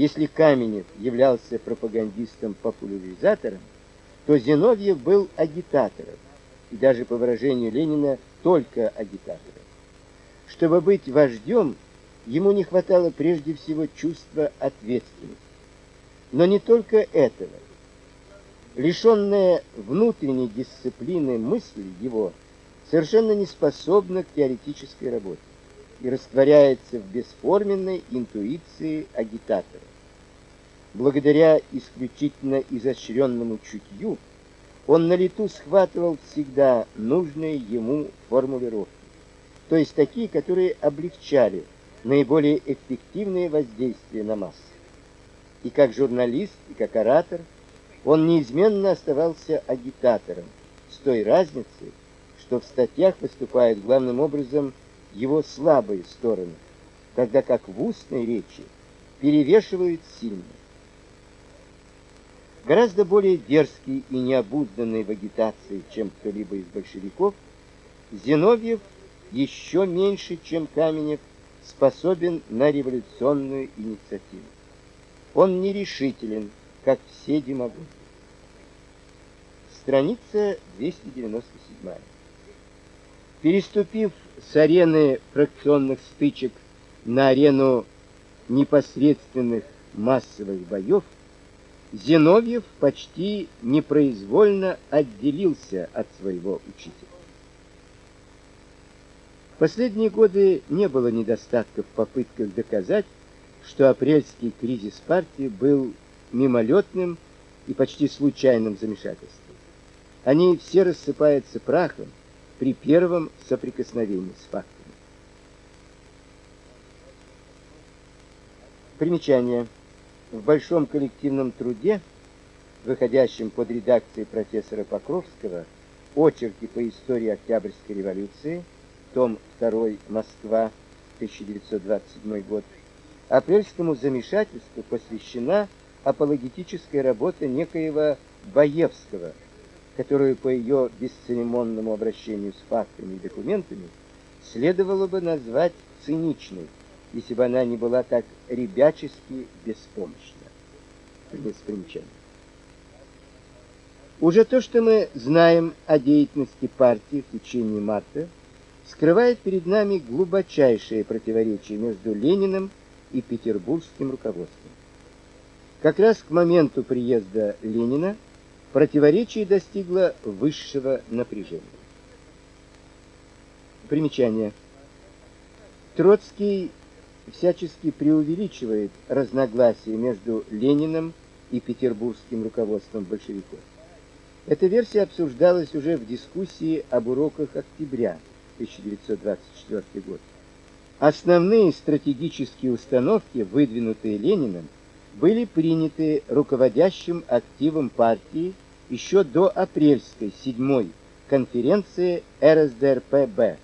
Если Каменев являлся пропагандистом-популяризатором, то Зиновьев был агитатором, и даже по выражению Ленина только агитатором. Чтобы быть вождем, ему не хватало прежде всего чувства ответственности. Но не только этого. Лишенная внутренней дисциплины мысли его совершенно не способна к теоретической работе и растворяется в бесформенной интуиции агитатора. Благодаря исключительно изощренному чутью он на лету схватывал всегда нужные ему формулировки, то есть такие, которые облегчали наиболее эффективные воздействия на массы. И как журналист, и как оратор он неизменно оставался агитатором, с той разницей, что в статьях выступают главным образом его слабые стороны, тогда как в устной речи перевешивают сильные. Гораздо более дерзкий и необузданный в агитации, чем кто-либо из большевиков, Зиновьев еще меньше, чем Каменев, способен на революционную инициативу. Он нерешителен, как все демагоги. Страница 297. Переступив с арены фракционных стычек на арену непосредственных массовых боев, Зиновьев почти непроизвольно отделился от своего учителя. В последние годы не было недостатков в попытках доказать, что апрельский кризис партии был мимолетным и почти случайным замешательством. Они все рассыпаются прахом, при первом соприкосновении с фактами. Примечание. В большом коллективном труде, выходящем под редакцией профессора Покровского, Очерки по истории Октябрьской революции, том 2, Москва, 1927 год, апрельскому замешательству посвящена апологетическая работа некоего Баевского – которую по ее бесцеремонному обращению с фактами и документами следовало бы назвать циничной, если бы она не была так ребячески беспомощна. Конец примечания. Уже то, что мы знаем о деятельности партии в течение марта, скрывает перед нами глубочайшее противоречие между Лениным и петербургским руководством. Как раз к моменту приезда Ленина противоречие достигло высшего напряжения. Примечание. Троцкий всячески преувеличивает разногласия между Лениным и петербургским руководством большевиков. Эта версия обсуждалась уже в дискуссии об уроках октября 1924 год. Основные стратегические установки, выдвинутые Лениным, были приняты руководящим активом партии еще до апрельской седьмой конференции РСДРПб,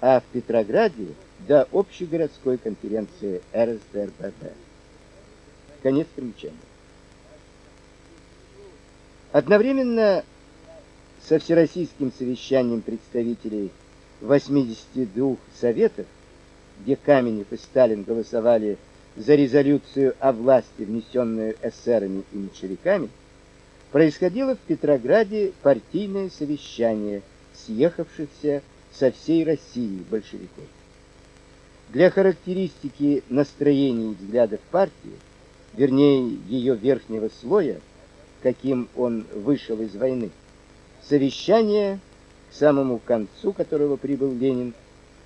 а в Петрограде до общегородской конференции РСДРПб. Конец примечания. Одновременно со всероссийским совещанием представителей 82 советов, где Каменев и Сталин голосовали за резолюцию о власти, внесенную эсерами и меньшевиками, происходило в Петрограде партийное совещание съехавшихся со всей России большевиков. Для характеристики настроений и взглядов партии, вернее, ее верхнего слоя, каким он вышел из войны, совещание, к самому концу которого прибыл Ленин,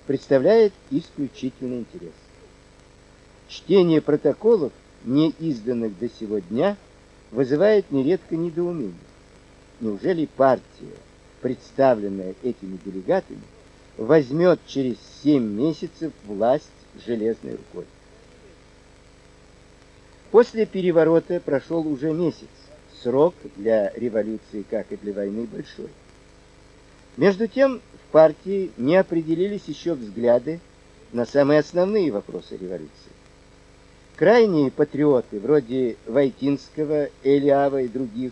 представляет исключительный интерес. Чтение протоколов, не изданных до сего дня, вызывает нередко недоумение. Неужели партия, представленная этими делегатами, возьмет через семь месяцев власть железной рукой? После переворота прошел уже месяц. Срок для революции, как и для войны, большой. Между тем, в партии не определились еще взгляды на самые основные вопросы революции. Крайние патриоты, вроде Войтинского, Элиава и других,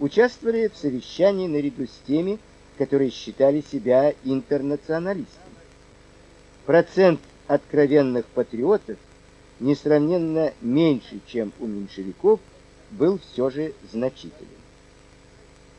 участвовали в совещании наряду с теми, которые считали себя интернационалистами. Процент откровенных патриотов несравненно меньше, чем у меньшевиков, был все же значителен.